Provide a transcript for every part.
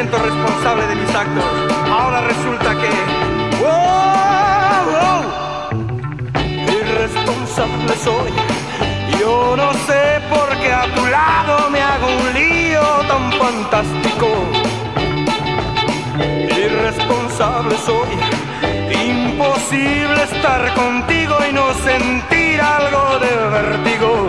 siento responsable de mis actos. Ahora resulta que... ¡Wow! wow! Irresponsable soy. Yo no sé por qué a tu lado me hago un lío tan fantástico. Irresponsable soy. Imposible estar contigo y no sentir algo de vértigo.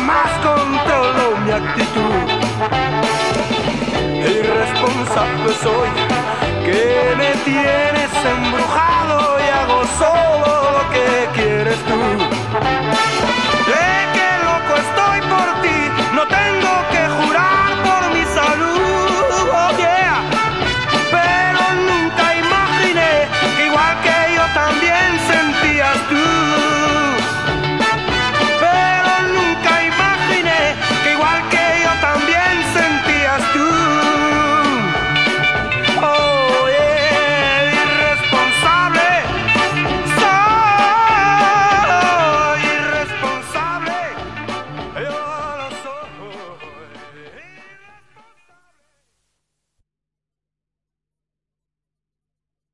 Jamás controlo mi actitud. Irresponsable soy, que me tienes